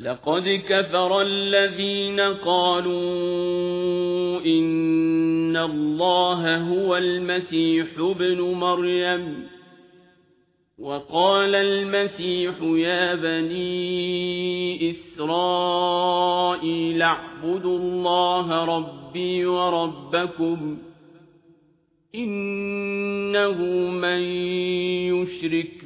لقد كفر الذين قالوا إن الله هو المسيح ابن مريم. وقال المسيح يا بني إسرائيل اعبدوا الله ربي وربكم إنه من يشرك